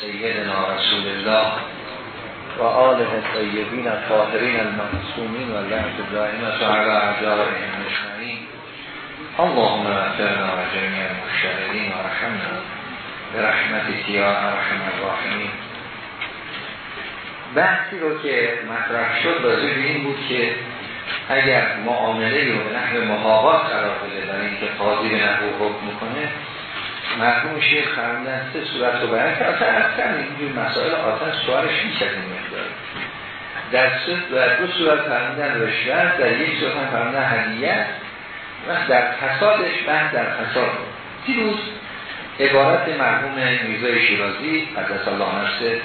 سیدنا رسول الله و آله الطیبین الطاهرین المعصومین و لعنت الدائمة علی اعدائهم اللهم اغفرنا و جميع المشاهدین و رحمنا برحمتك یا ارحم الراحمین بحثی رو که مطرح شد به این بود که اگر معامله رو به نحو محابات قرار بده برای اینکه قاضی به نحو حکم می‌کنه مرحوم شیخ فرمودن سه صورت رو بیان که اصلا اصلا اینجور مسائل آتن سوارش میشه این مقدار. در در دو صورت فرمودن رشوت در یک صورت هم فرمودن هدیت و در فسادش بحث در فساد. دیروز عبارت مرحوم میرزای شیرازی قدس الله نفسه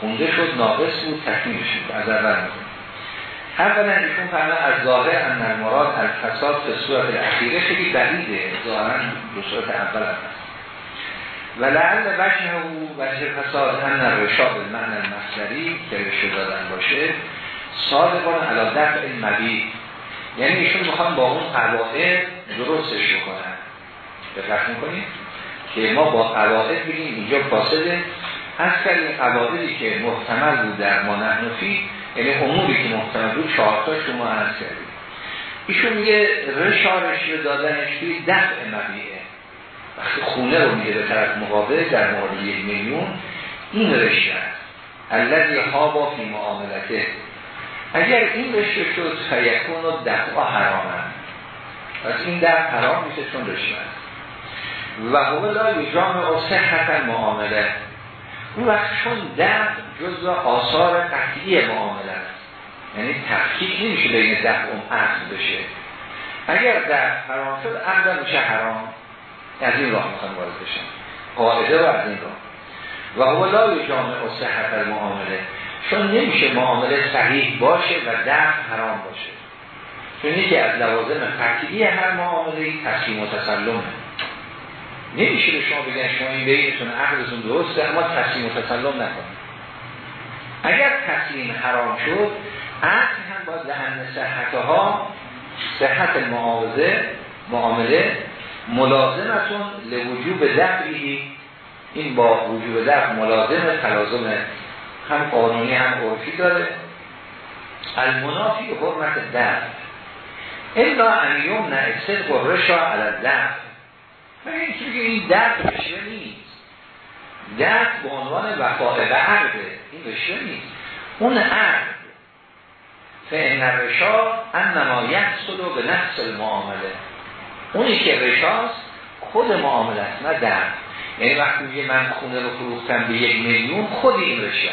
خونده شد ناقص بود تکمیل شد از اول اولا ایشون فرمان از ظاهر ان المراد الفساد به صورت الاخیره خیلی بعیده ظاهرا به صورت اول هست و لعل وجه او وجه فساد ان رشاد المعنی المصدری که رشد دادن باشه صادقان علا دفع المبی یعنی ایشون می‌خوان با اون قواعد درستش بکنن. دقت می‌کنیم که ما با قواعد بگیم اینجا فاسده. از کلی قواعدی که محتمل بود در ما نحنفی یعنی اموری که محتمل بود چهارتا شما عرض کردیم ایشون میگه رشارش رو دادنش توی دفع مبیعه. وقتی خونه رو میگه به طرف مقابل در مورد یک میلیون این رشته است. الذی هابا فی معاملته. اگر این رشته شد فیکون و دفع حرامن پس این دفع حرام میشه چون رشته و هو لا یجامع صحت معامله اون وقت چون دفع جز آثار قطعی معامله است. یعنی تفکیک نمیشه بین دفع اون عقل بشه. اگر دفع حرام شد عقل میشه حرام. از این راه می‌خوان وارد بشن قاعده و از این راه. و هو لا جامع و صحت معامله چون نمیشه معامله صحیح باشه و دفع حرام باشه. چون یکی از لوازم قطعی هر معامله تسلیم و تسلمه. نمیشه به شما بگن شما این بینتون عقلتون درسته اما تسلیم و تسلم نکنید اگر تسلیم حرام شد عقل هم باید لحن صحتها صحت معاوضه معامله ملازمتون لوجوب دفعی این با وجوب دفع ملازم تلازم هم قانونی هم عرفی داره. المنافی حرمت دفع الا ان یمنع صدق و رشا علی دفع و اینکه این درد رشوه نیست. درد به عنوان وفاء و عرضه این رشوه نیست. اون عرض فعن رشا انما یحصل به نفس المعامله. اونی که رشاست خود معامله است نه درد. یعنی وقتی میگه من خونه رو فروختم به یک میلیون خود این رشوه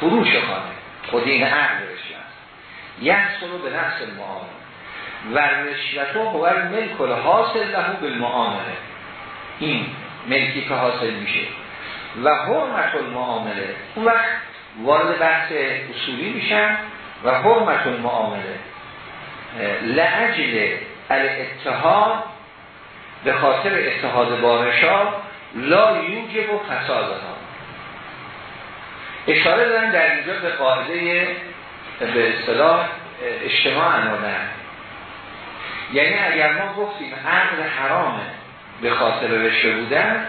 فروش خانه. خود این عقل رشوه است. به نفس المعامله. و رشوتو هو ملک حاصل له بالمعامله. این ملکی که حاصل میشه. و حرمت المعامله. اون وقت وارد بحث اصولی میشن و حرمت المعامله. لعجل الاتحاد به خاطر اتحاد بارشا لا یوجب و فساد ها اشاره دارن در اینجا به قاعده به اصطلاح اجتماع انوانه یعنی اگر ما گفتیم عقل حرامه به خاطر رشوه بودن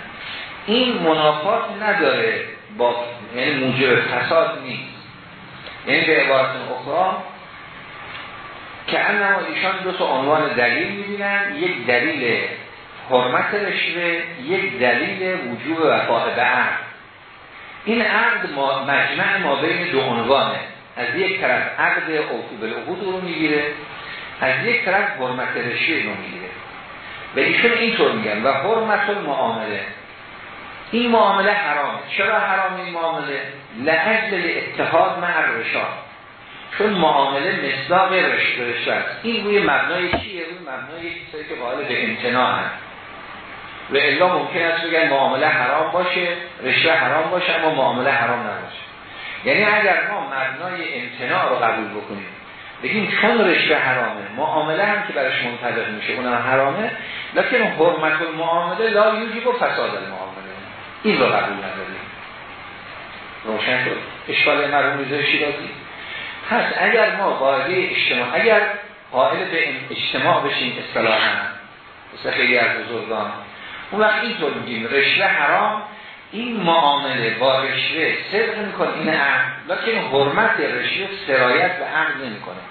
این منافات نداره با یعنی موجب فساد نیست. یعنی به عبارت اخرى که انما ایشان دو تا عنوان دلیل می‌بینن. یک دلیل حرمت رشوه یک دلیل وجوب وفاء به عقل. این عقد مجمع ما بین دو عنوانه. از یک طرف عقد اوفو بالعقود رو می‌گیره. از یک طرف حرمت رشوه رو می‌گیره. و ایشون اینطور میگن و حرمت المعامله. این معامله حرام چرا حرام این معامله؟ لعجل اتحاد مع رشا چون معامله مصداق رشوه است. این روی مبنای چیه؟ روی مبنای کسایی که قائل به امتناع هست. و الا ممکن است بگن معامله حرام باشه رشوه حرام باشه اما معامله حرام نباشه. یعنی اگر ما مبنای امتناع رو قبول بکنیم بگیم چون رشوه حرامه. معامله هم که برش منطبق میشه اونم حرامه. لیکن حرمت المعامله لا یوجب و فساد المعامله. این رو قبول نداریم روشن شد. اشکال مرحوم میزه شیرازی پس اگر ما قاعده اجتماع اگر قائل به اجتماع بشیم اصطلاحا مثل خیلی از بزرگان اون وقت اینطور میگیم رشوه حرام این معامله با رشوه صدق می‌کنه این عقد لیکن حرمت رشوه سرایت به عقد نمی‌کنه.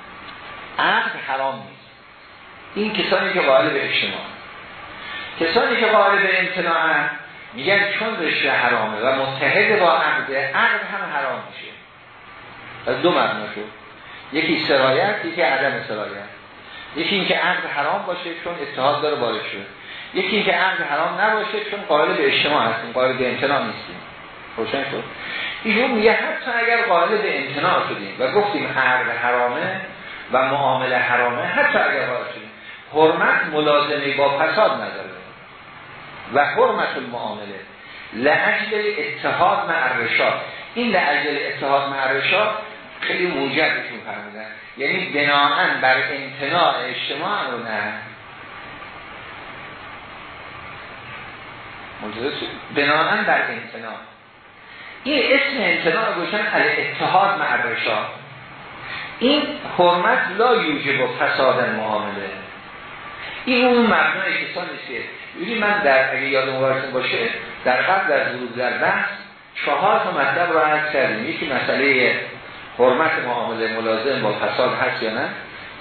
عقد حرام نیست. این کسانی که قائل به اجتماع. کسانی که قائل به امتناع میگن چون رشوه حرامه و متحد با عقد عقد هم حرام میشه. از دو معنی شد. یکی سرایت یکی عدم سرایت. یکی اینکه عقد حرام باشه چون اتحاد داره با رشوه. یکی اینکه عقد حرام نباشه چون قائل به اجتماع هستیم قائل به امتناع نیستیم. روشن شد؟ ایشون میگه حتی اگر قائل به امتناع شدیم و گفتیم عقد حرامه و معامله حرامه حتی اگر قائل شدیم حرمت ملازمه با فساد نداره و حرمت المعامله. لعجل اتحاد مع الرشاد. این لعجل اتحاد مع الرشاد خیلی موجبشون فرمودن یعنی بناهن بر امتناع اجتماع رو نه. بناهن بر امتناع این اسم امتناع رو گوشن اتحاد مع الرشاد این حرمت لا یوجب و فساد معامله این اون مبنای کسان نیست که من در اگه یاد مبارکتون باشه در قبل در ورود در بحث چهار تا مطلب رو عرض کردیم. یکی مسئله حرمت معامله ملازم با فساد هست یا نه؟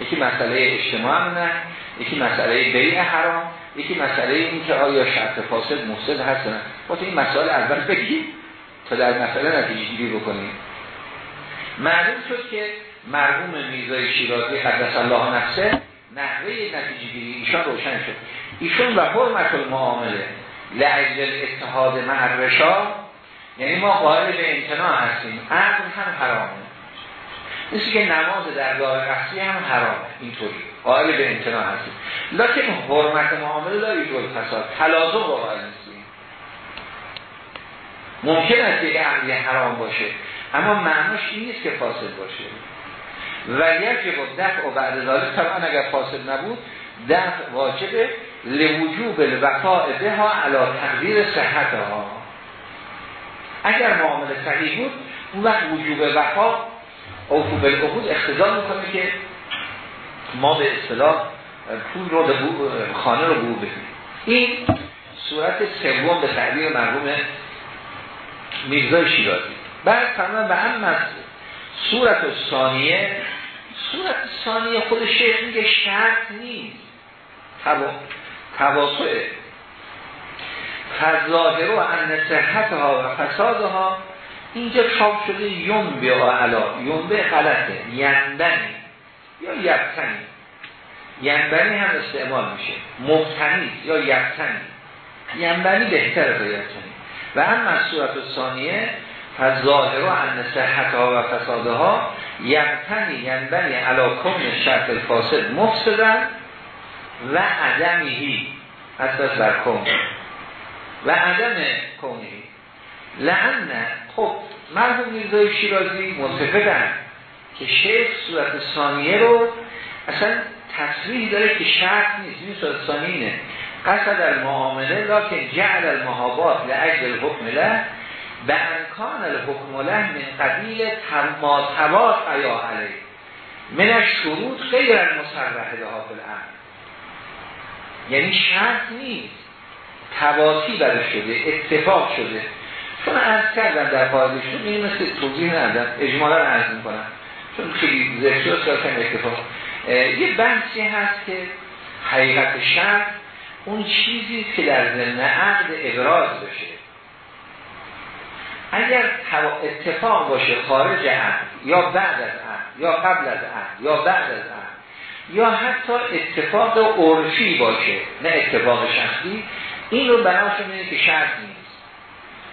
یکی مسئله اجتماع نه؟ یکی مسئله بیع حرام؟ یکی مسئله این که آیا شرط فاسد مفسد هست نه؟ باید این مسئله اول بگیم تا در مسئله نتیجه بکنیم. معلوم شد که مرحوم میزای شیرازی قدس الله نفسه نحوه نتیجه گیری ایشان روشن شد. ایشون و حرمت المعامله لعجل اتحاد مع یعنی ما قائل به امتناع هستیم. عقل هم حرامه. مثل که نماز در گاه قصدی هم حرامه اینطوری. قائل به امتناع هستیم لیکن حرمت معامله داری جول فساد تلازم با قائل نیستیم ممکن است یک عقلی حرام باشه اما معناش این نیست که فاسد باشه. و یک دفع و بعد ذالک طبعا اگر فاسد نبود دفع واجبه لوجوب الوفاء ها علا تقدیر صحت ها اگر معامله صحیح بود اون وقت وجوب وفا اوفو بالعقود اختزام می‌کنه که ما به اصطلاح پول رو خانه رو بو بدیم این صورت سوم به تعبیر مرحوم میرزای شیرازی. بعد فرمان به هم صورت ثانیه صورت ثانیه خود شیخ میگه شرط نیست. تواسعه فظاهر و ان صحت ها و فساد ها اینجا چاپ شده یوم به علا یوم به غلطه. یندنی. یا یبتنی. ینبنی هم استعمال میشه. مبتنی یا یبتنی. ینبنی بهتر از یبتنی. و هم از صورت ثانیه فظاهر و ان صحت ها و فساد ها یبتنی ینبنی علا کن شرط الفاسد مفسدن و عدمیهی از بر کن و عدم کونهی. لعن خب مرحوم میرزای شیرازی متفقن که شیخ صورت ثانیه رو اصلا تصریح داره که شرط نیست این صورت ثانیه قصد المعامله لکن جعل المحابات لعجل الحکم له به انکان الحکم له من قبیل ما تبات عیا علیه من شروط غیر المصرح لها بالعمل یعنی شرط نیست. تواتی برش شده اتفاق شده. چون از کردن در قاعدشون این مثل توضیح ندارم اجمالا عرض می‌کنم. چون خیلی ذکر شد اتفاق. یه بحثی هست که حقیقت شرط اون چیزی که در ضمن عقد ابراز بشه. اگر اتفاق باشه خارج عقد یا بعد از عقد یا قبل از عقد یا بعد از عقد یا حتی اتفاق عرفی باشه نه اتفاق شخصی این رو بناشون اینه که شرط نیست.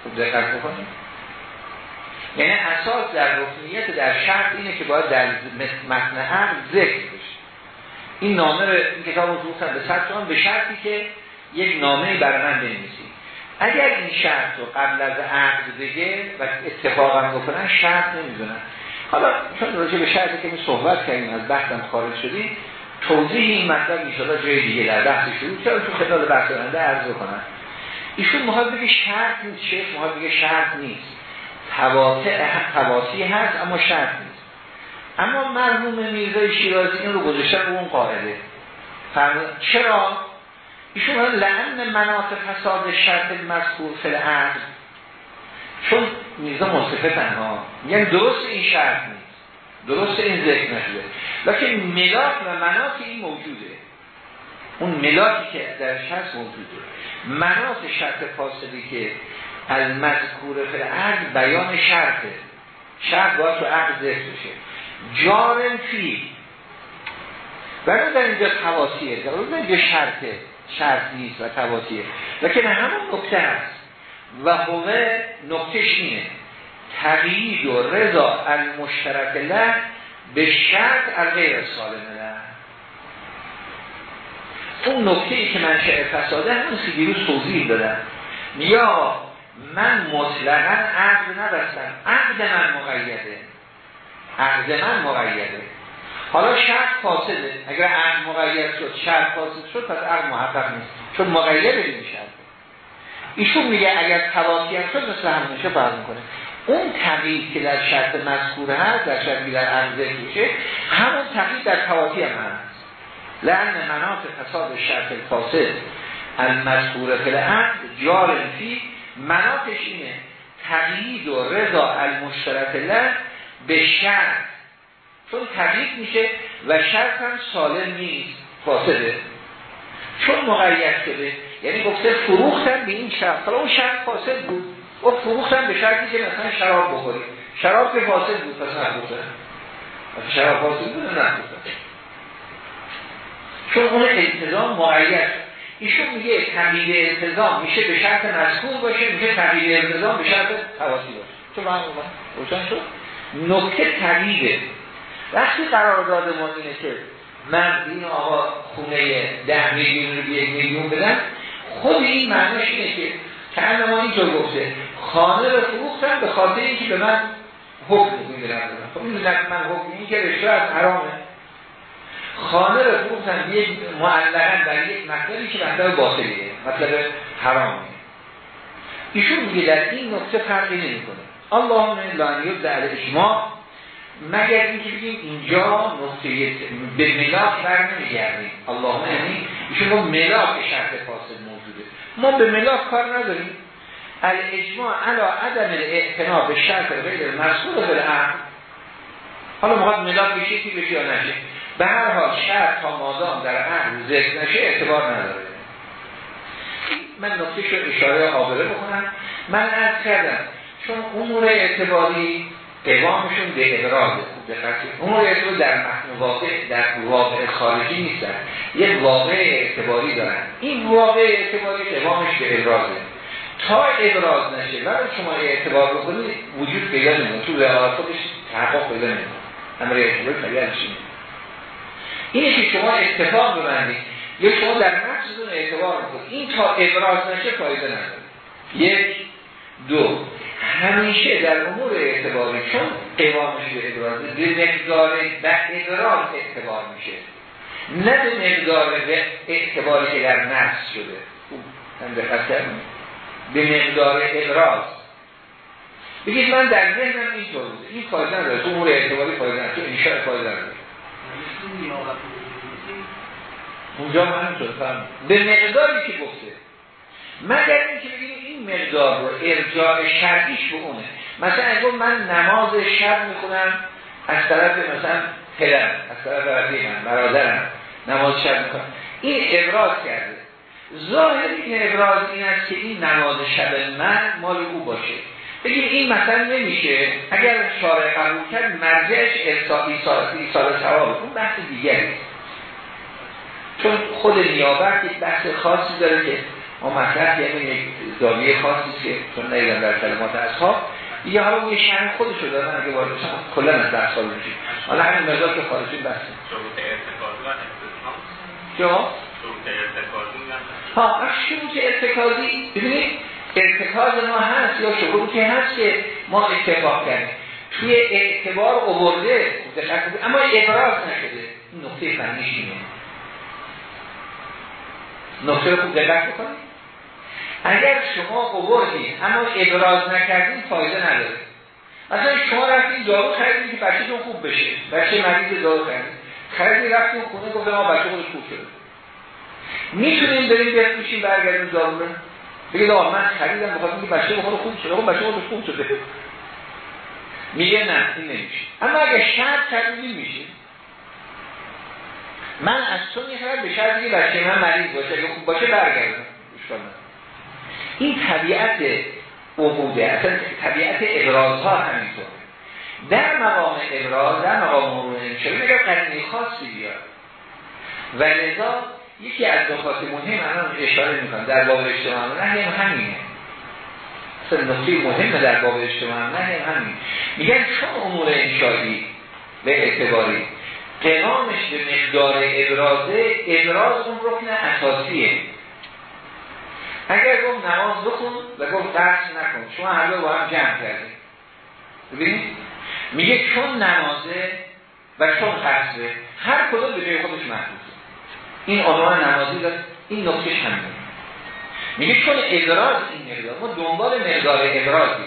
خوب دقت بکنید یعنی اساس در رکنیت در شرط اینه که باید در متن عقد ذکر بشه. این نامه رو این کتاب رو به صد به شرطی که یک نامه برای من بنویسید. اگر این شرط رو قبل از عقد بگه و اتفاقا بکنن شرط نمی‌دونن. حالا چون راجع به شرطی که می صحبت کردیم از بحثم خارج شدیم توضیح این مطلب میشالا جای دیگه در بحث شروع چرا تو خلال بحث رنده عرض کنن ایشون محاد بگه شرط نیست شیخ محاد بگه شرط نیست. تواتی هست اما شرط نیست. اما مرحوم میرزای شیرازی این رو گذاشتن به اون قاعده. چرا؟ ایشون لعن مناط فساد شرط مذکور فل عقل چون میزا مصفه تنها. یعنی درست این شرط نیست. درست این ذکر نشده. لیکن ملاک و مناط این موجوده. اون ملاکی که در شرط موجوده مناط شرط فاسدی که المذکور فل عقل بیان شرطه. شرط باید تو عقل ذکر بشه جارن فی ولی در اینجا تواسیه در اینجا شرطه. شرط نیست و تواسیه لیکن همون نکته هست. و هوه نکتهش اینه. تقیید و رضا المشترک له به شرط از غیر سالمه. اون نکته ای که منشأ فساده همون که دیروز توضیح دادم. یا من مطلقا عقد نبستم. عقد من مقیده. عقد من مقیده. حالا شرط فاسده. اگر عقد مقید شد شرط فاسد شد پس عقد محقق نیست. چون مقیده این شرط. ایشون میگه اگر تواسی هم شد مثل همونشه فرض می‌کنه. اون تقیید که در شرط مذکور هست در شرطی در عقد میشه همون تقیید در تواسی هم هست. لعن مناط فساد شرط فاسد المذکور العقد جار فی مناطش اینه تقیید و رضا المشترک له به شرط چون تقیید میشه و شرط هم سالم نیست فاسده. چون مقید شده یعنی گفته فروختن به این شرط حالا اون شرط فاسد بود. و فروختن به شرطی که مثلا شراب بخوری. شراب که فاسد بود پس نفروختن شراب فاسد بود نفروختن چون اون التزام مقید ایشون میگه تغییر التزام میشه به شرط مذکور باشه میشه تغییر التزام به شرط تواسی باشه. تو من روشن شد. نکته تغییره وقتی قرار داده ما اینه که من این آقا خونه ده میلیون رو یک میلیون بدم خود این معنیش اینه که که ما اینجا گفته خانه رو فروختم به خاطر اینکه به من حکم می‌دونم خب این من حکم این که رشوه از حرامه. خانه رو فروختم یک معلقا در یک مطلبی که مطلب باطلیه. مطلب حرامه ایشون میگه در این نقطه فرقی نمی کنه اللهم لعنیت در اجماع مگر اینکه بگیم اینجا نقطه به ملاک بر نمیگردیم. اللهم یعنی ایشون با ملاک شرط فاسد موجوده. ما به ملاک کار نداریم. الاجماع علا عدم الاعتناع به شرط غیر مسئول بالعقل. حالا مقاد ملاک بشه کی بشه یا نشه؟ به هر حال شرط تا مادام در عقل ذکر نشه اعتبار نداره. من نقطه شو اشاره حاضره بکنم. من از کردم چون امور اعتباری قوامشون به ابراز امور اعتباری در متن واقع در واقع خارجی نیستن. یک واقع اعتباری دارن. این واقع اعتباری قوامش به ابرازه تا ابراز نشه برای شما اعتبار بکنید وجود پیدا نمید تو رعایت خودش تحقق پیدا نمید امر اعتباری پیدا اینه که شما اتفاق ببندید. یا شما در نفستون اعتبار بکنید این تا ابراز نشه فایده نداره. یک دو. همیشه در امور اعتباری چون قوامش به ابراز به مقدار به ابراز اعتبار میشه. نه به مقدار به اعتباری که در نفس شده. هم به مقدار ابراز. بگید من در ذهنم اینطور بوده. این فایده نداره. تو امور اعتباری فایده نداره. تو انشاء فایده نداره. اونجا من شد فهم. به مقداری که گفته. مگر اینکه بگیم این مقدار رو ارجاع شرعیش به اونه. مثلا اگه من نماز شب می‌خونم از طرف مثلا پدر از طرف وردی من برادرم نماز شب می‌کنم این ابراز کرده. ظاهر این ابراز این است که این نماز شب من مال او باشه. بگیم این مثلا نمیشه. اگر شارع قبول کرد مرجعش ایصال ثواب اون بحث دیگری چون خود نیابت یک بحث خاصی داره که ما مطرح یعنی یک زاویه خاصی که چون نیدن در کلمات اصحاب یه حالا اون یه شهر خودشو دارن اگه وارد شما کلا از در سال میشه. حالا همین مقدار که خارجی بحثه جا؟ ها شروط ارتکازی ببینید ارتکاز ما هست یا شروطی هست که ما اتفاق کردیم. توی اعتبار عبرده اما ابراز نشده. این نقطه فنیش اینه. نقطه رو خوب دقت بکنید. اگر شما قبردید اما ابراز نکردین فایده نداره. مثلا شما رفتین دارو خریدین که بچه‌تون خوب بشه. بچه مریض دارو خریدین خریدین رفتین خونه گفت ما بچه خودش خوب شده. می‌تونیم بریم بفروشیم برگردیم دارونه بگید آقا من خریدم بخاطر اینکه بچه بخوره خوب شده. خب بچه خوب شده. میگه نه این نمیشه. اما اگه شرط کردیم میشه من از تو می‌خوام به شرط که بچه من مریض باشه. اگه خوب باشه برگردم. این طبیعت عقوده. اصلا طبیعت ابراز ها همینطور. در مقام ابراز در مقام مرونه چون اگر قرینه خاصی بیاد. و لذا یکی از نکات مهم الان اشاره می‌کنم در باب اجتماع نه هم همینه. اصلا نکته مهم در باب اجتماع نه هم همین. میگن چون امور انشایی به اعتباری قنامش به مقدار ابرازه ابراز اون رکن اساسیه. اگر گفت نماز بخون و گفت درس نکن شما هر با هم جمع کردید ببینید؟ میگه چون نمازه و چون قصده هر کدوم به جای خودش محبوبه این عنوان نمازی داره این نکتهش همینه. میگه چون ادراز این مقدار ما دنبال مقدار ادرازی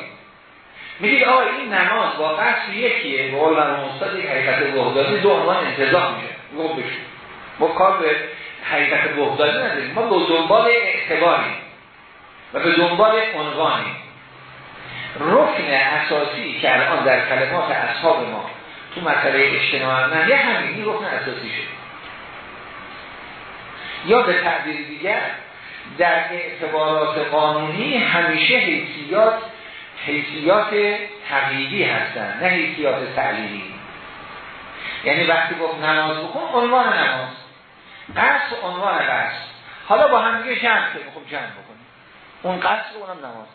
میگه آقا این نماز با قصد یکیه به قول من استاد یک حقیقت وحدانی دو عنوان انتظام میشه. ما کار به حقیقت وحدانی نداریم. ما به دنبال اعتباریم و به دنبال عنوانی رکن اساسی که الان در کلمات اصحاب ما تو مسئله اجتماع نه یه همین این رکن اساسی شد یا به تعبیر دیگر در اعتبارات قانونی همیشه حیثیات حیثیات تقییدی هستن نه حیثیات تعلیلی یعنی وقتی گفت نماز بکن عنوان نماز. قصد عنوان قصد حالا با هم دیگه جمع کنیم خب جمع بکنیم. اون قصد اونم نماز.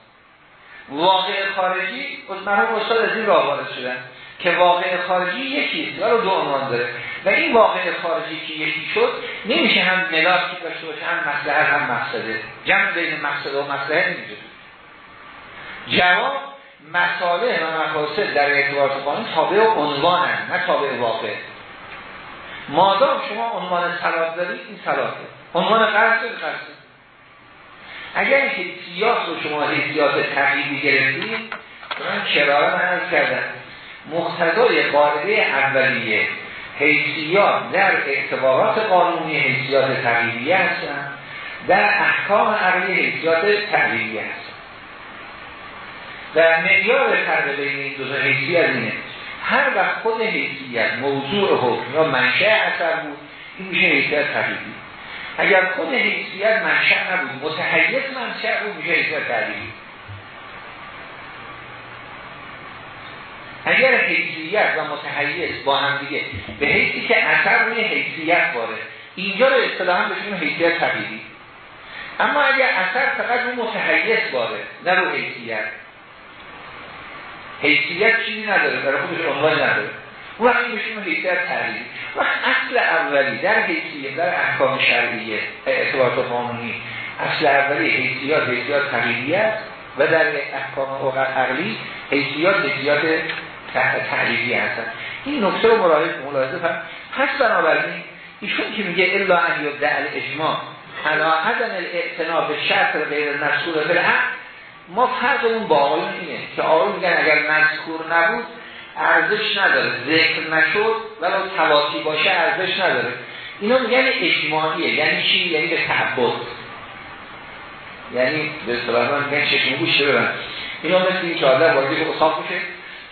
واقع خارجی مرحوم استاد از این راه وارد شدن که واقع خارجی یکیست رو دو عنوان داره. و این واقع خارجی که یکی شد نمیشه هم ملاک که داشته باشه هم مصلحت هم مقصده جمع بین مقصد و مصلحت نمیشه جواب مساله و مقاصد در اعتبارات قانون تابع و عنوان نه تابع واقع. مادام شما عنوان سلات دارید این سلاته عنوان قرص قرص اگر حیثیات رو شما حیثیات تقییدی گرفتید من کراره من کردم؟ مقتضای قاعده اولیه حیثیات در اعتبارات قانونی حیثیات تقییدی هستن در احکام عقلی حیثیات تقییدی هستن. در معیار فرق بین این دو حیثیت اینه هر وقت خود حیثیت موضوع حکم یا منشأ اثر بود این میشه حیثیت تقییدی اگر خود حیثیت منشأ نبود متحیث منشأ بود میشه حیثیت تقییدی اگر حیثیت و متحیز با هم دیگه به حیثی که اثر روی حیثیت باره اینجا رو اصطلاحا بشیم حیثیت طبیعی اما اگر اثر فقط رو متحیز باره نه رو حیثیت. حیثیت چیزی نداره برای خودش عنوان نداره. اون وقتی بشیم حیثیت طبیعی و اصل اولی در حیثیت در احکام شرعیه اعتبارات قانونی اصل اولی حیثیت حیثیت طبیعیت و در احکام عقلی حیثیات حیثیات تعلیقی هستن. این نکته رو ملاحظه فرم پس بنابراین ایشون که میگه الا ان یبدع الاجماع علا عدم الاعتناء به شرط غیر مذکور فی ما فرقمون با آقایون اینه که آقایون میگن اگر مذکور نبود ارزش نداره. ذکر نشد ولو تواتی باشه ارزش نداره. اینا میگن اجماعیه یعنی چی؟ یعنی به تعبد. یعنی به اصطلاح من میگن چشم ببن اینا مثل این که آدم وارد اتاق میشه.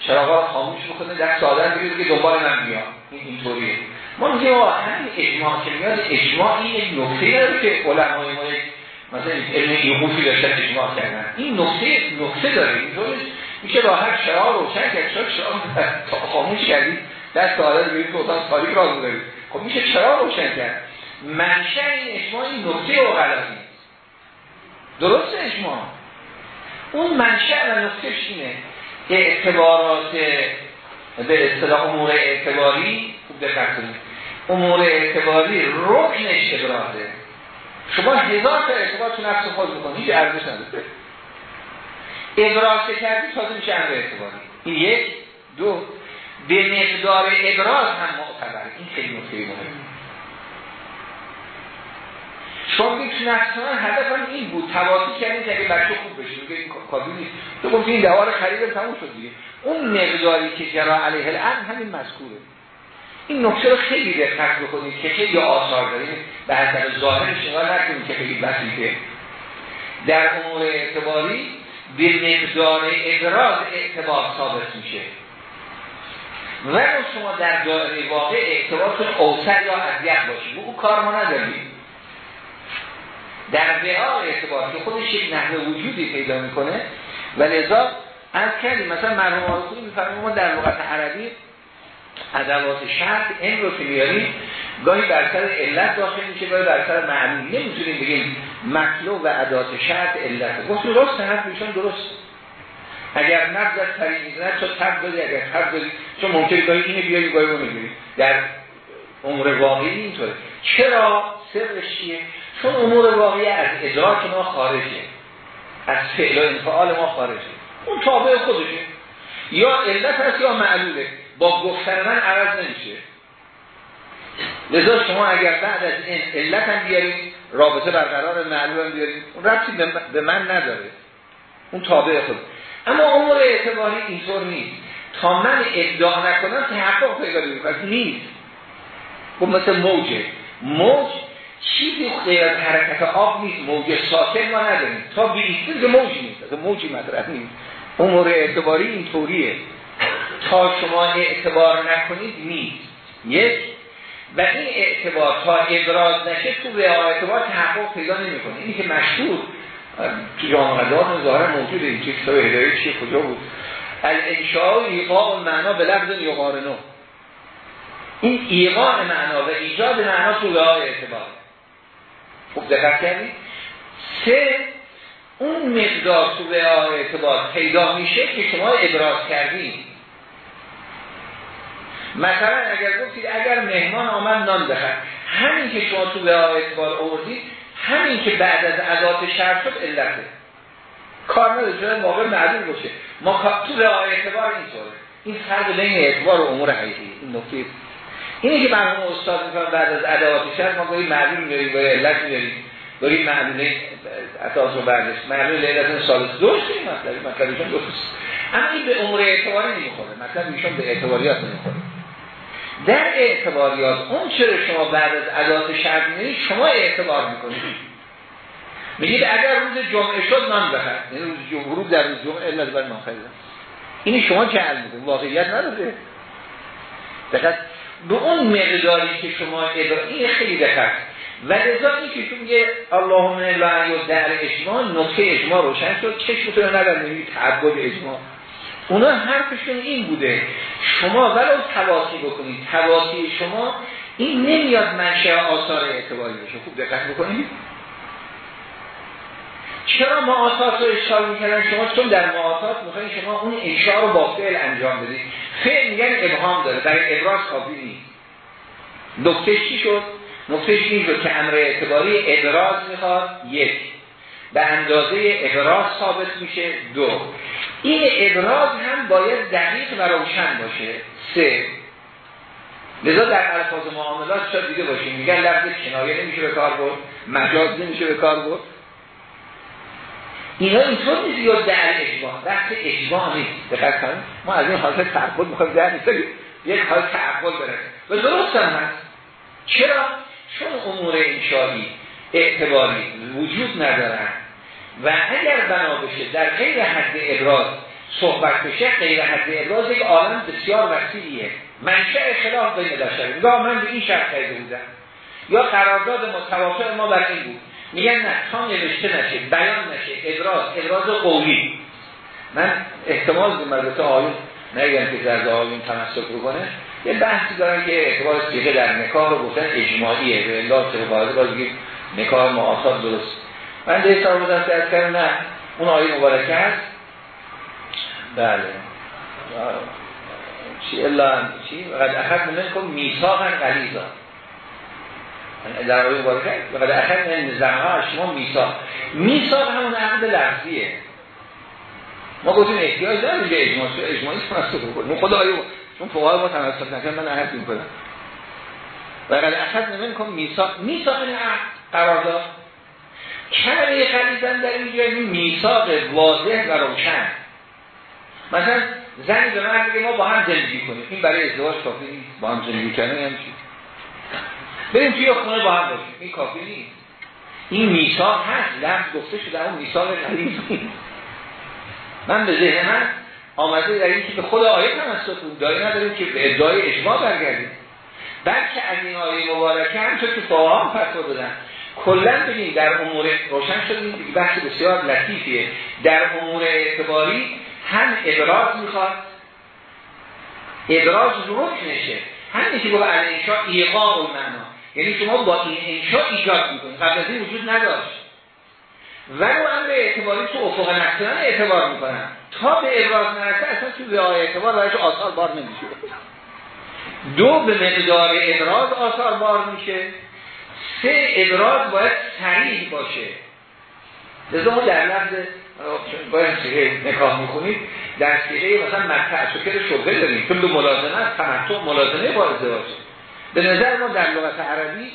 چراغا خاموش بکنه در ساده بگید که دنبال من بیا این اینطوریه. ما میگه همین اجماع که میاد اجماع این نکته داره که علمای ما مثلا علم ایقوفی داشتن اجماع کردن. این نکته نکته داره. اینطوری میشه راحت چراغ روشن کرد. چراغ خاموش کردید دست ساده بگید که اتاق تاریک را دارید خب میشه چراغ روشن کرد. منشأ این اجماع این نکته اوغلاقی. درست اجماع؟ اون منشأ و نکتهش اینه. اعتبارات به اصطلاح امور اعتباری خوب امور اعتباری رکنش ابرازه شما هزار تا اعتبار تو نفس خود بکنید هیچ ارزش نداره. ابراز کردی تازه میشه امر اعتباری. این یک. دو. به مقدار ابراز هم معتبره. این خیلی نکته مهمه. شما بگید تو نفس من این بود. تواسی کردیم که اگه بچه خوب بشه. بگه این کافی نیست. تو گفتی این دوار خرید تموم شد دیگه. اون مقداری که جرا علیه الان همین مذکوره. این نکته رو خیلی دقت بکنید که خیلی آثار داریم به حسب ظاهرش نگاه نکنید که خیلی بسیطه. در امور اعتباری به مقدار ادراز اعتبار ثابت میشه. و شما در دائره واقع اعتبارتون اوسر یا اذیت باشید او کار ما نداریم. در وعا اعتبار که خودش یک نحوه وجودی پیدا می‌کنه. و لذا از کردیم مثلا مرحوم آرخونی میفرمیم ما در لغت عربی ادوات شرط این رو که میاریم گاهی بر سر علت داخل میشه گاهی بر سر معنی. نمی‌تونیم بگیم مطلوب و ادوات شرط علت. گفت درست حرف ایشون درست. اگر نفذ از طریق می‌زنه چون تب دادی اگر تب دادی چون ممکنه گاهی اینو بیاری گاهی اونو بیاری. در امور واقعی اینطوره. چرا؟ سرش چیه؟ چون امور واقعی از ادراک ما خارجه از فعل و انفعال ما خارجه اون تابع خودشه یا علت هست یا معلوله. با گفتن من عوض نمیشه. لذا شما اگر بعد از این علت هم بیاریم رابطه برقرار معلوم هم بیاریم اون ربطی به من نداره. اون تابع خود. اما امور اعتباری اینطور نیست. تا من ادعا نکنم تحقق پیدا کنم نیست. خب مثل موجه. موج چیزی غیر از حرکت آب نیست؟ موج ساکن ما نداریم. تا بیسته که موج نیست. موجی مطرح نیست. امور اعتباری اینطوریه تا شما اعتبار نکنید نیست. یک و این اعتبار تا ابراز نشه تو به اعتبار تحقق پیدا نمی‌کنه. اینی که مشهور تو جامعه دار ظاهرا موجود این چیز تو هدایه چیه کجا بود؟ الانشاء ایقاع معنا به لفظ یقارنو. این ایقاع معنا و ایجاد معنا تو به اعتبار خوب دقت کردید سه اون مقدار تو به اعتبار پیدا میشه که شما ابراز کردید مثلا اگر گفتید اگر مهمان آمد نان بخر همین که شما تو به اعتبار آوردید همین که بعد از عدات شرط شد علته کار نداره چون موقع معلوم باشه. ما تو به اعتبار اینطوره. این فرق بین اعتبار و امور حقیقی. این نکته اینه که مرحوم استاد میفرم بعد از ادوات شرط ما گاهی معلوم میاریم گاهی علت میاریم گاهی معلومه اساس و بعدش معلومه لیلت سالس دوست این مطلبی مطلبیشون درست. اما این به امور اعتباری نمی‌خوره. مطلب ایشون به اعتباریات نمی‌خوره. در اعتباریات اون چرا شما بعد از عدات شرط میرید شما اعتبار می‌کنید. میگید اگر روز جمعه شد نان بخر یعنی روز جمعه در روز جمعه علت بر نان خریدن اینی شما جعل می‌کنید. واقعیت نداره. دقیق به اون مقداری که شما این خیلی دقت. و لذا که چون یه اللهم لا در اجماع نکته اجماع روشن شد چشمتون ندارم نمی‌دید تعبد اجماع. اونا حرفشون این بوده شما ولو تواسی بکنید. تواسی شما این نمیاد منشه آثار اعتباری بشه خوب دقت بکنید. چرا معاطات رو اشکال می‌کردن؟ شما چون در معاطات می‌خواین شما اون اشار رو با فعل انجام بدید. فعل میگن ابهام داره. برای ابراز کافی نیست. نکته چی شد؟ نکته این شد که امر اعتباری ابراز می‌خواد؟ یک. به اندازه ابراز ثابت میشه؟ دو. این ابراز هم باید دقیق و روشن باشه. سه. لذا در الفاظ معاملات شاید دیده باشیم. میگن لفظ کنایه نمیشه به کار برد. مجاز نمیشه به کار برد. اینا اینطور نیست در اجماع؟ وقت اجماع نیست. ما از این حالت تعقل می‌خوایم در نیست. یک حال تعقل برسیم و درست هم هست. چرا؟ چون امور انشایی اعتباری وجود ندارن. و اگر بنا بشه در غیر حد ابراز صحبت بشه غیر حد ابراز یک عالم بسیار وسیعیه. منشأ خلاف بین بشر. یا من به این شرط بودم. یا قرارداد متوافق ما بر این بود. میگن نه تا نوشته نشه بیان نشه ابراز ابراز قولی. من احتمال دیم البته آیون نگم که در آیون تمسک رو کنه. یه بحثی دارن که اعتبار سیغه در نکاح رو گفتن اجماعیه. به الله چه بازی بازی نکاح معاصد درست. من دیگه سال بودم که از نه. اون آیه مبارکه هست؟ بله. چی؟ الا چی؟ وقد اخذ منکم میثاقا غلیظا. در آیه مبارکه وقد اخذ من زمها شما میثاق. میثاق همون عقد لفظیه ما گفتیم احتیاج داریم به اجماع اجماعی تمسک کنیم خدا آیه چون فقها ما تمسک نکنن من عهد می‌کنم. وقد اخذ منکم میثاق میثاق قرارداد کمی خریدن در اینجا این میثاق واضح و روشن. مثلا زنی به میگه ما با هم زندگی کنیم. این برای ازدواج کافی با هم زندگی چی؟ بریم توی خونه با هم باشیم این کافی نیست. این میثاق هست. لفظ گفته شده اون میثاق غریب من به ذهن من آمده در این که به خود آیه بود. دایی نداریم که به ادعای اجماع برگردیم. بلکه از این آیه مبارکه هم چون که فقها هم فتوا دادن. کلا ببینید در امور روشن شد این بحث بسیار لطیفیه. در امور اعتباری هم ابراز می‌خواد. ابراز رکنشه همین که گفت انشاء ایقاع معنا یعنی شما با این انشاء ایجاد می‌کنید قبل از این وجود نداشت. و رو امر اعتباری تو افق نقصان اعتبار می‌کنن. تا به ابراز نرسه اصلا تو به اعتبار برایش آثار بار نمیشه. دو به مقدار ابراز آثار بار میشه. سه ابراز باید سریح باشه. لذا ما در لفظ باید سیغه نکاح می‌خونید در سیغه مثلا مقطع شکر شبه داریم. چون دو ملازمه تمتع ملازمه با ازدواجه به نظر ما در لغت عربی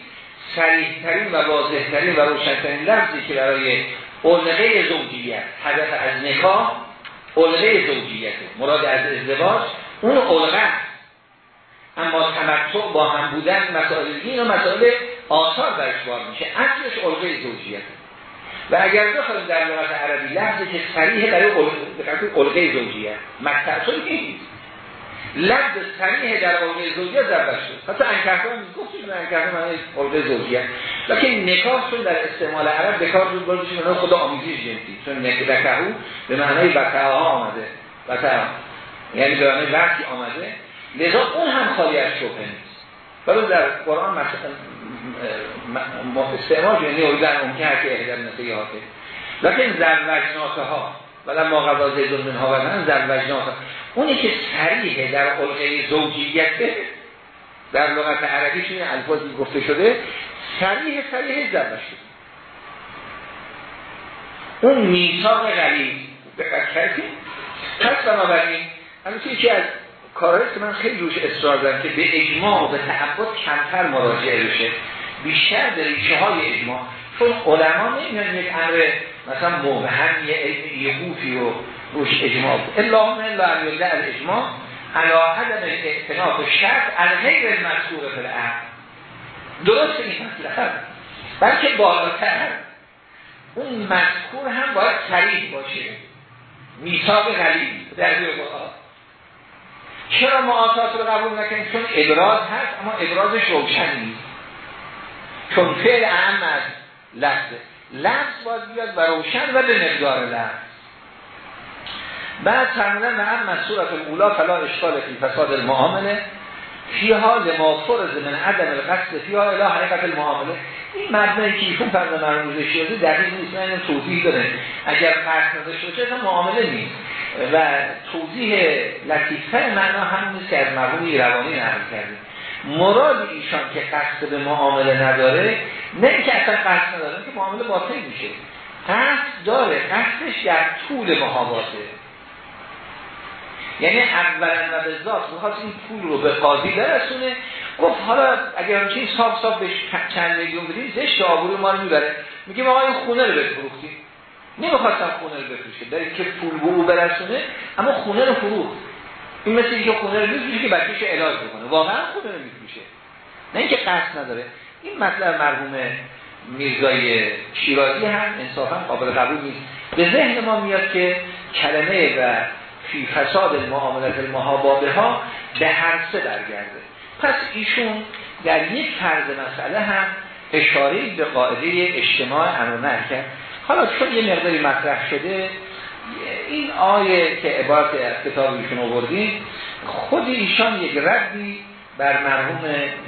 سریح ترین و واضح ترین و روشنترین لفظی که برای علقه زوجیت هدف از نکاح علقه زوجیت. مراد از ازدواج اون علقه اما تمتع با هم بودن مسائل دین و مسائل آثار برش بار میشه. اصلش علقه زوجیت. و اگر بخوایم در لغت عربی لفظی که صریح برای علقه زوجیت مقطع نیست. لفظ صریح در علقه زوجیت ضربه شد. حتی انکرته هم گفتیم انکرته معنی علقه زوجیت. لیکن نکاح چون در استعمال عرب. به کار بود بردش معنی خدا آمیزی جنسی چون نکهو به معنی وقعه ها آمده. وقعه یعنی به معنی وقتی آمده. لذا اون هم خالی از شبه نیست. ولی در قرآن مثلا استعمال یعنی اولدن ممکن که اهدر نسیحاته لیکن زروجناته ها ولی ما قضا زیدون منها و من زروجناته اونی که سریحه در علقه زوجیته در لغت عربی چون الفاظی گفته شده سریح سریح ضربه شده اون میثاق غریب. دقت کردیم پس بنابراین همینطور یکی از کارهایی که من خیلی روش اصرار دارم که به اجماع و به تعبد کمتر مراجعه بشه بیشتر در ریشه های اجماع. چون علما نمیان یک امر مثلا مبهم یه علم یهوفی رو روش اجماع بود الا ان در اجماع علا عدم اعتناف شرط از غیر المذکور فی العقل درست این مطلب. بلکه بالاتر. اون مذکور هم باید صریح باشه. میثاق غلیب در چرا معاطات رو قبول نکنیم؟ چون ابراز هست اما ابرازش روشن نیست. چون فعل اهم از لفظه. لفظ باید بیاد و روشن و به مقدار لفظ. بعد فرمودن و هم مسئولت الاولا فلا اشکال فی فساد المعامله. فیها لما فرز من عدم القصد فیها اله حقیقت المعامله. این مبنای که ایشون فرد مرموزه شده دقیق نیست من توضیح داره اگر قصد نداشته باشه معامله نیست. و توضیح لطیفه معنا هم نیست که از مرحوم روانی نقل کردیم. مراد ایشان که قصد به معامله نداره نه که اصلا قصد نداره که معامله باطل میشه. قصد داره قصدش در طول محاباته یعنی اولا و به ذات می‌خواست این پول رو به قاضی برسونه. گفت حالا اگر همچین صاف صاف بهش چند میلیون بدیم زشت آبروی ما رو می‌بره. میگه ما این خونه رو بفروختیم. نمی‌خواستم خونه رو بفروشه داره که پول به برسونه اما خونه رو فروخت. این مثل اینکه خونه رو میفروشه که بچه‌ش علاج بکنه. واقعا خونه رو میفروشه. نه اینکه قصد نداره. این مطلب مرحوم میرزای شیرازی هم انصافا قابل قبول نیست. به ذهن ما میاد که کلمه و فی فساد المعاملت المحابابه ها به هر سه برگرده. پس ایشون در یک فرض مسئله هم اشاره به قاعده اجتماع امر کرد. حالا چون یه مقداری مطرح شده این آیه که عبارت از کتاب ایشون آوردیم خود ایشان یک ردی بر مرحوم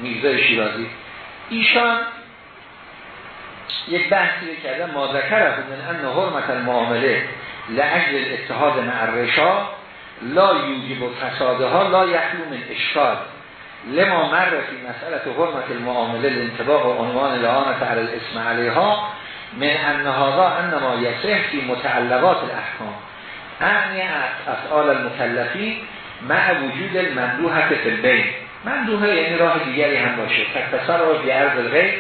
میرزا شیرازی. ایشان یک بحثی کرده ما ذکر من ان حرمت المعامله لعجل اتحاد مع الرشا لا یوجب فسادها لا یخلو من اشکال لما مر فی مسئله حرمت المعامله لانتباق و عنوان لعانت علی الاسم علیها من انها انما یصح فی متعلقات الاحکام. اعنی افعال المکلفی مع وجود المندوحت فی البین. مندوحه یعنی راه دیگری هم باشه. تصرف رو بیارز الغیر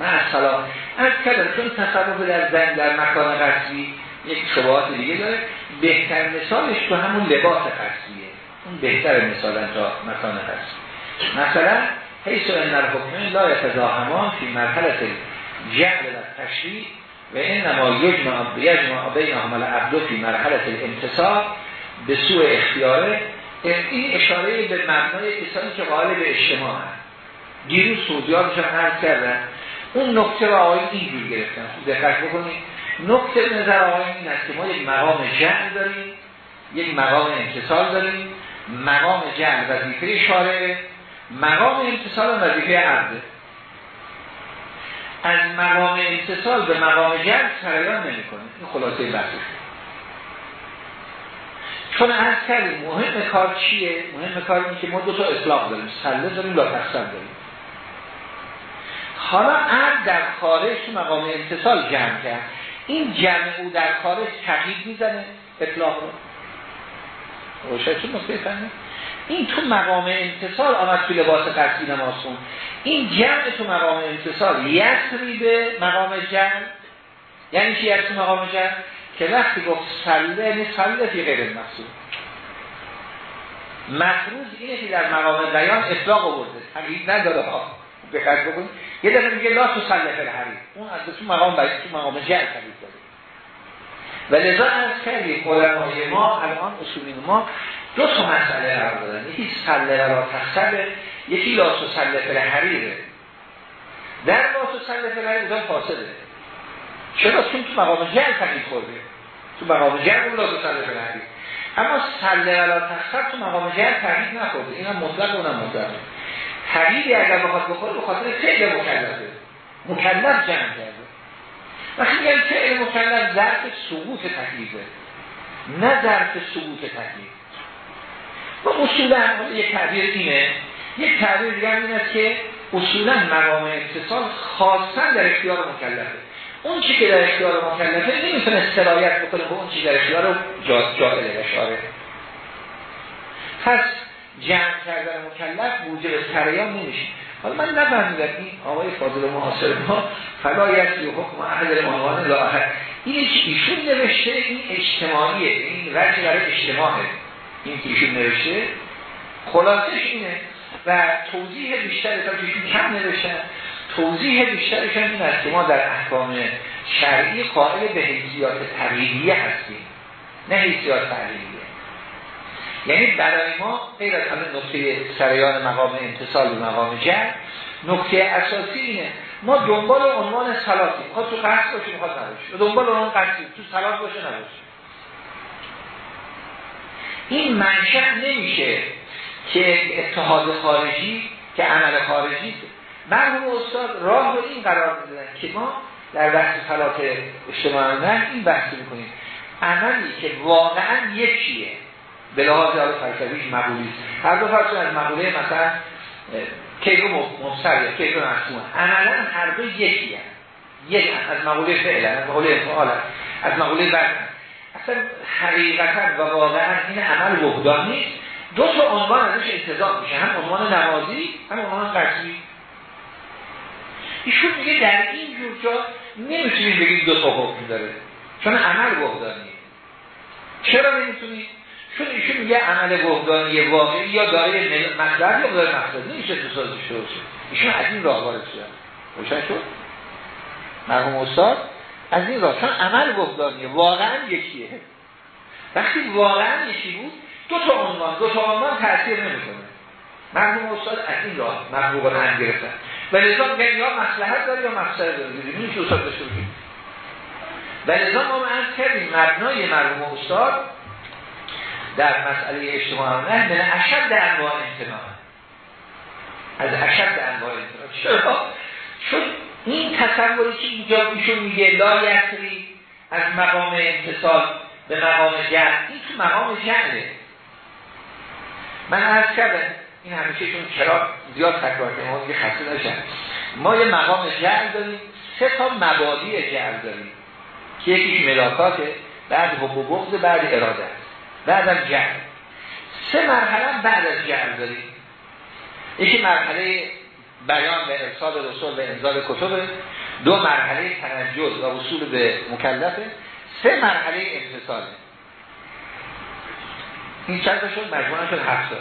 مع سلام از کدر چون تصرف در زن در مکان قصبی یک شباهات دیگه داره بهتر مثالش تو همون لباس قصدیه. اون بهتر مثال تا مکان قصد مثلا حیث ان الحکم لا یتزاحمان فی مرحله جعل و تشریع و انما یجمع یجمع بینهم العبد فی مرحله الامتصال به سوء اختیاره. این اشاره به مبنای کسانی که قائل به اجتماع هست دیروز توضیحاتشون عرض کردن اون نکته را آقای اینجور گرفتن. دقت بکنید. نکته نظر آقای این است که ما یک مقام جمع داریم یک مقام امتصال داریم. مقام جمع وظیفه شارع مقام امتصال و وظیفه عرضه از مقام امتصال به مقام جمع سریان نمی‌کنه. این خلاصه بحثش چون از کردیم مهم کار چیه؟ مهم کار اینه که ما دو تا اطلاق داریم. سله داریم لا تقسم داریم. حالا عرض در خارج مقام امتصال جمع کرد. این جمع او در خارج تقیید می‌زنه اطلاق رو. روشتون نکته فهمه این تو مقام امتصال آمد تو لباس قصدی نماز خون. این جمع تو مقام یسری به مقام جمع. یعنی چی یسری مقام جمع؟ که وقتی گفت سله یعنی سله فی غیر مقصود مفروض اینه که در مقام بیان اطلاق آورده. تقیید نداره. ها دقت بکن یه دفعه میگه لا تو سله فی اون از تو مقام بیان تو مقام جمع تقیید داره و لذا از کردیم علمای ما الان اصولین ما دو تا مسئله قرار دادن. یکی سله را تخصبه یکی لاس و سله فل حریره در لاس و سله فل بودن فاسده. چرا؟ چون تو مقام جل تقیید خورده. تو مقام جل اون لاس و سله فل حریر اما سله را تخصب تو مقام جل تقیید نخورده. این هم مطلق اونم مطلقه تقییدی اگر بخواد بخوره به خاطر فعل مکلفه. مکلف جمع کرده. وقتی میگن فعل مکلف ظرف سقوط تکلیفه نه ظرف سقوط تکلیف و اصولا یک تعبیر اینه. یک تعبیر دیگر این که اصولا مقام اتصال خاصا در اختیار مکلفه. اون چی که در اختیار مکلفه نمی‌تونه سرایت بکنه به اون چی در اختیار جاهل اشاره پس جمع کردن مکلف موجب سریان نمیشه. حالا من نفهمیدم این آقای فاضل محاصر ما فلایت یا حکم اهل عنوان لاحد این ایشون نوشته این اجتماعیه این رجل برای اجتماعه. این که ایشون نوشته خلاصش اینه و توضیح بیشتر تا ایشون کم نوشتن توضیح بیشترش این است که ما در احکام شرعی قائل به حیثیات تقریبیه هستیم نه حیثیات تقریبیه یعنی برای ما غیر از همه نقطه سریان مقام انتصال و مقام جر نکته اساسی اینه. ما دنبال عنوان سلاتی خواهد تو قصد باشه می‌خواد نباشه. دنبال عنوان قصدی تو سلات باشه نباشه. این منشأ نمیشه که اتحاد خارجی که عمل خارجی مرحوم استاد راه رو این قرار دادن که ما در بحث سلات اجتماعی نه این بحث می‌کنیم. عملی که واقعا یکیه. به لحاظ حالا فلسفیش مقولی هر دو فرض از مقوله مثلا کیلو مبصر یا کیلو مسموع عملا هر دو یکی هست یک از مقوله فعلا از مقوله انفعال از مقوله بعد. اصلا حقیقتا و واقعا این عمل وحدانی نیست. دو تا عنوان ازش انتظار میشه. هم عنوان نمازی هم عنوان قصری ایشون میگه در این جور جا نمی‌تونید بگید دو تا حکم داره چون عمل وحدانی چرا نمی‌تونید چون ایشون میگه عمل وحدانی واقعی یا داره مطلب یا داره مقصد نمیشه تو سازش ایشون از این راه وارد شدن شد؟ مرحوم استاد؟ از این راه چون عمل وحدانی واقعا یکیه. وقتی واقعا یکی بود دو تا عنوان دو تا عنوان تاثیر نمی‌کنه. مرحوم استاد از این راه مطلوب هم گرفتن. و میگن یا مصلحت داره یا مقصد داره دیدیم این استاد داشته بودیم و لذا ما از کردیم مبنای مرحوم استاد در مسئله اجتماع نه من اشد انواع امتناع از اشد انواع امتناع چرا؟ چون این تصوری که اینجا ایشون میگه لا یسری از مقام امتصال به مقام جهل این تو مقام جهله. من عرض کردم این همیشه چون چرا زیاد تکرار که ما خسته نشن ما یه مقام جهل داریم سه تا مبادی جهل داریم. که یکیش ملاکاته بعد حب و بغض بعد اراده است. بعد از جهل. سه مرحله بعد از جهل داریم. یکی مرحله بیان و ارسال رسول و انزال کتب. دو مرحله تنجز و وصول به مکلفه سه مرحله انفصاله این چند شد؟ مجموعه شد هفت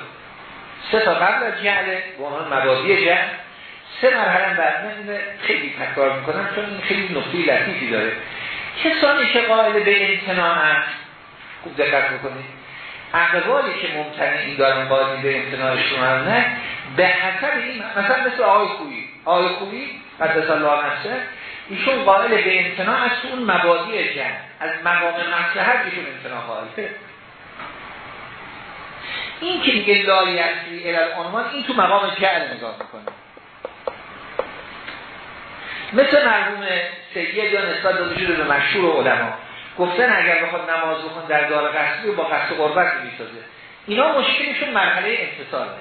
سه تا قبل از جعله به عنوان مبادی جعل سه مرحله بعد من خیلی تکرار می‌کنم چون خیلی نقطه لطیفی داره. کسانی که قائل به امتناع خوب دقت بکنید. اقوالی که ممتنه این دارن قائل به امتناعشون هم نه. به حسب این مثلا مثل آقای خویی آقای خویی قدس الله نفسه ایشون قائل به امتناع از اون مبادی جن از مقام مسلحت ایشون امتناع قائله این که میگه لایتی الال عنوان این تو مقام جعل نگاه می‌کنه. مثل مرحوم سید یا نسبت داده شده به مشهور علما. گفتن اگر بخواد نماز بخون در دار قصدی با قصد قربت می‌سازه. اینا مشکلشون مرحله انتصاله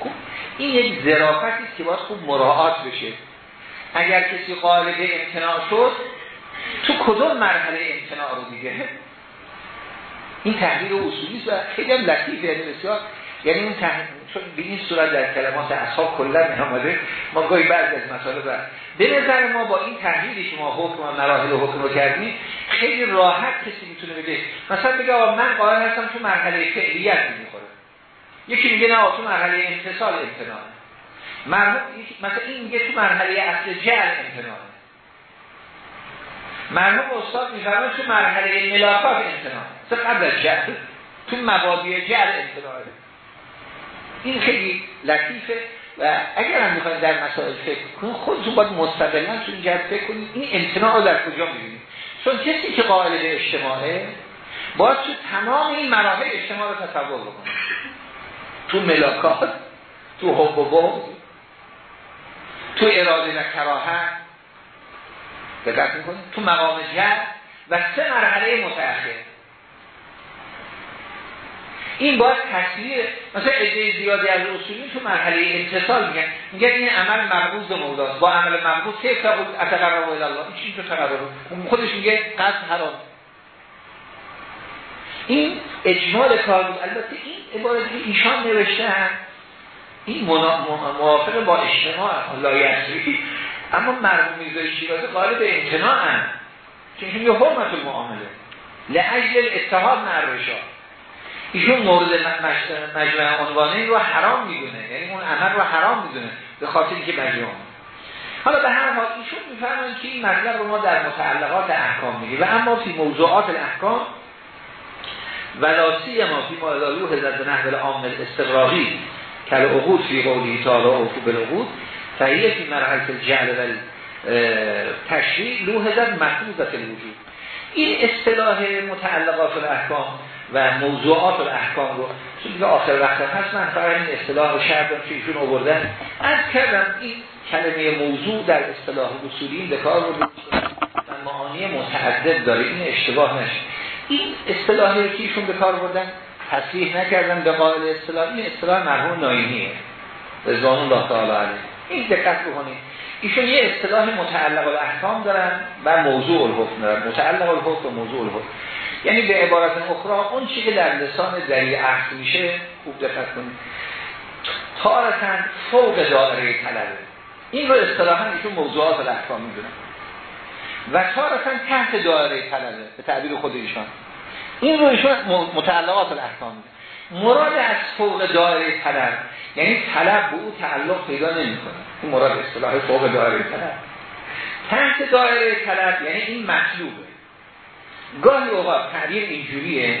خب، این یک ظرافتی که باید خوب مراعات بشه. اگر کسی قائل به امتناع شد تو کدوم مرحله امتناع رو دیگه این تحلیل اصولی و خیلی هم لطیف یعنی بسیار یعنی این چون به این صورت در کلمات اصحاب کلا می آمده ما گاهی بعضی از مسائل بر به نظر ما با این تحلیلی که ما حکم و مراحل حکم رو کردیم خیلی راحت کسی می‌تونه بگه مثلا بگه من قائل هستم تو مرحله فعلیت می‌خوره یکی میگه نه تو مرحله انتصال امتنانه مرحله مثلا این میگه تو مرحله اصل جعل امتنانه مرحوم استاد میفرمه تو مرحله ملاکات امتنانه قبل از جعل تو مبادی جعل امتنانه این خیلی لطیفه و اگر هم می‌خواید در مسائل فکر کنید خودتون باید مستقلا تو این جهت فکر کنید این امتناع رو در کجا می‌بینید؟ چون کسی که قائل به اجتماعه باید تو تمام این مراحل اجتماع رو تصور بکنه. تو ملاکات تو حب و بغض تو اراده و کراهت دقت می‌کنید؟ تو مقام جد و سه مرحله متأخر. این باید تصویر مثلا عده زیادی از اصولی تو مرحله اتصال میگن. میگن این عمل به مولاست با عمل مربوط که تقول اتقرب الی الله. این چی تو تقرب خودش میگه قصد حرام. این اجمال کار بود. البته این عبارتی که ایشان نوشتن این موافق با اجتماع لایسری اما مرحوم میرزای شیرازی قائل به امتناع هم چون یه حرمت المعامله. لعجل اتحاد نرشا ایشون مورد مجمع عنوانه رو حرام می‌دونه. یعنی اون عمل رو حرام می‌دونه. به خاطر که مجموع حالا به هر حال ایشون میفرمایند که این مطلب رو ما در متعلقات احکام میگه و اما فی موضوعات الاحکام ولاسی ما فی مالالو حضرت نحو عام استقراقی کل عقود فی قولی تعالی و فی بالعقود فهیه فی مرحله الجعل و تشریع حضرت محفوظت الوجود. این اصطلاح متعلقات الاحکام و موضوعات و احکام رو. چون دیگه آخر وقت هست من فقط این اصطلاح رو شرط که ایشون آوردن از کردم این کلمه موضوع در اصطلاح اصولی به کار رو و معانی متعدد داره. این اشتباه نشه. این اصطلاحی که ایشون به کار بردن تصریح نکردن به قائل اصطلاح. این اصطلاح مرحوم ناینیه رضوان الله تعالی علیه. این دقت بکنید. ایشون یه اصطلاح متعلق الاحکام دارن و موضوع الحکم دارن. متعلق الحکم و موضوع الحکم. یعنی به عبارت اخرى اون چی که در لسان دری عهد میشه خوب دقت کنید. تارتن فوق دائره طلبه این رو اصطلاحا ایشون موضوعات الاحکام می‌دونن. و تارتن تحت دائره طلبه به تعبیر خود ایشان. این رو ایشون متعلقات الاحکام می‌دونن. مراد از فوق دائره طلب یعنی طلب به او تعلق پیدا نمی‌کنه. این مراد اصطلاح فوق دائره طلب. تحت دائره طلب یعنی این مطلوبه. گاهی اوقات تعبیر اینجوریه.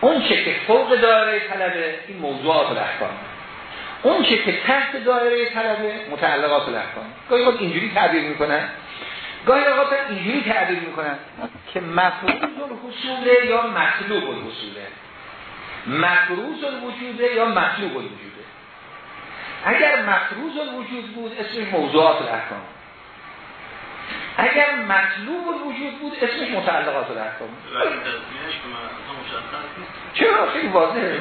اون چه که فوق دایره طلبه این موضوعات الاحکام اون چه که تحت دایره طلبه متعلقات الاحکام گاهی اوقات اینجوری تعبیر می‌کنن. گاهی اوقات اینجوری تعبیر می‌کنن که مفروض الحصوله یا مطلوب الحصوله مفروض الوجوده یا مطلوب الوجوده. اگر مفروض الوجود بود اسمش موضوعات الاحکام اگر مطلوب وجود بود اسمش متعلقات الاحکام چرا؟ خیلی واضحه.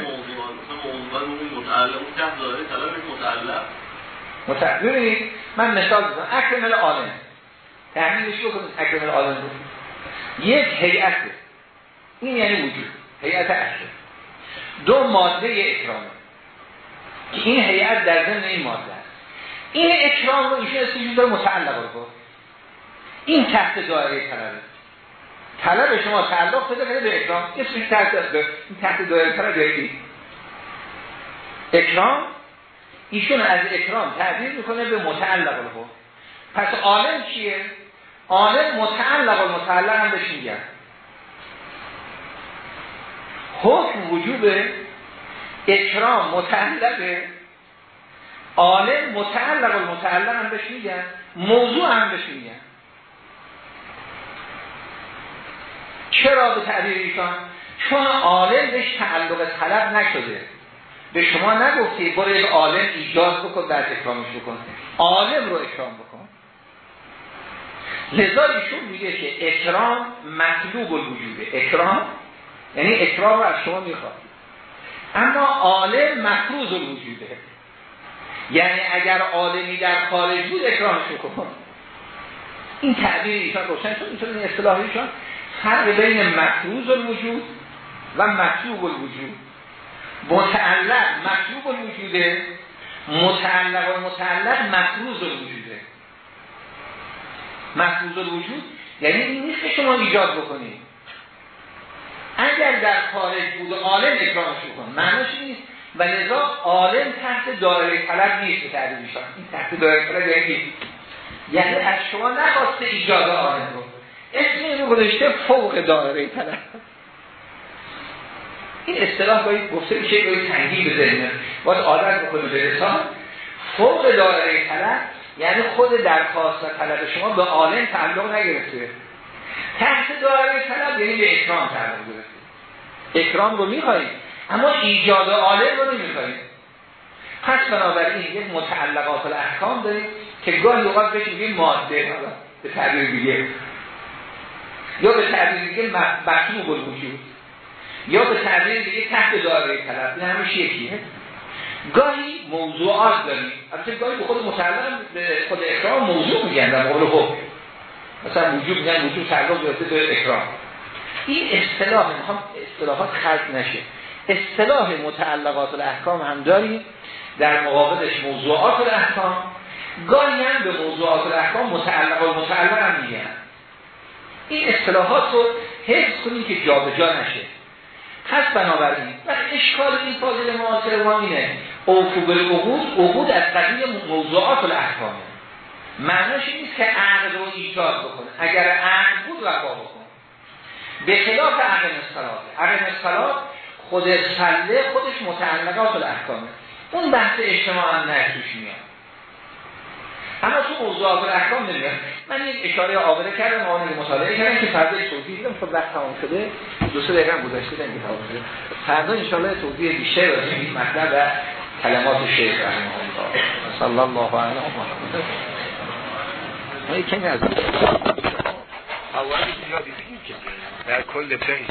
متعلق ببینید من مثال بزنم. اکرمل عالم. تحمیلش بکنید اکرمل عالم رو یک هیئت. این یعنی وجود. هیئت اصل دو ماده اکرام. که این هیئت در ضمن این ماده است. این اکرام رو ایشون اسمش داره متعلق رو این تحت دایره طلبه. طلب شما تعلق بده به اکرام. اسمش تحت تحت دایره طلب اکرام؟ ایشون از اکرام تعبیر می‌کنه به متعلق له پس عالم چیه؟ عالم متعلق و متعلق هم بهش میگن. حکم وجوب اکرام متعلقه عالم متعلق و متعلق هم بهش میگن. موضوع هم بهش میگن. چرا به تعبیر ایشان چون عالم بهش تعلق طلب نشده. به شما نگفتی برو یک عالم ایجاد بکن در اکرامش بکن. عالم رو اکرام بکن. لذا ایشون میگه که اکرام مطلوب الوجوده. اکرام یعنی اکرام رو از شما می‌خواد. اما عالم مفروض الوجوده. یعنی اگر عالمی در خارج بود اکرامش بکن این تعبیر ایشان روشن شد. این اصطلاحیشان فرق بین مفروض الوجود و مطلوب الوجود. متعلق مطلوب الوجوده متعلق و متعلق مفروض الوجوده. مفروض الوجود یعنی این نیست که شما ایجاد بکنید. اگر در خارج بود عالم اکرامش بکن معنیش نیست. و لذا عالم تحت دایره طلب نیست به تعریفشان این تحت دایره طلب یعنی یعنی از شما نخواسته ایجاد عالم رو. اسم اینو گذاشته فوق دایره طلب این اصطلاح باید گفته میشه باید تنگی بزنیم باید عادت بکنه به رسان فوق دایره طلب یعنی خود درخواست و طلب شما به عالم تعلق نگرفته. تحت دایره طلب یعنی به اکرام تعلق گرفته. اکرام رو میخوایید اما ایجاد عالم رو نمیخوایید پس بنابراین یک متعلقات الاحکام داریم که گاهی اوقات بهش میگیم ماده به تعبیر دیگه. یا به تعبیر دیگه مطلوب الوجود یا به تعبیر دیگه تحت دایره طلب. این همیشه یکیه گاهی موضوعات داریم. البته گاهی به خود متعلق به خود اکرام موضوع میگن در مقابل حکم. مثلا وجود میگن وجود تعلق گرفته به اکرام این اصطلاح می‌خوام اصطلاحات خلق نشه. اصطلاح متعلقات الاحکام هم داریم. در مقابلش موضوعات الاحکام. گاهی هم به موضوعات الاحکام متعلق و متعلق هم میگن. این اصطلاحات رو حفظ کنیم که جابجا نشه. پس بنابراین و اشکال این فاضل معاصر ما اینه اوفو بالعقود عقود از قبیل موضوعات الاحکامه. معناش نیست که عقد رو ایجاد بکنه. اگر عقد بود رفا بکن. به خلاف عقل مصطلاح عقل مصطلاح خود سله خودش متعلقات الاحکامه. اون بحث اجتماع هم نرسوش میاد. اما تو موضوعات الاحکام نمیاد من یک اشاره آوره کردم آنه مطالعه کردم که فردا توضیح دیدم خب وقت تمام شده. دو سه دقیقه گذشته نمیگه تمام شده. فردا ان شاء الله توضیح بیشتر راجع این مطلب و کلمات شیخ رحمه الله. صلی الله علیه و محمد ما کمی از اول زیادی در کل تنگ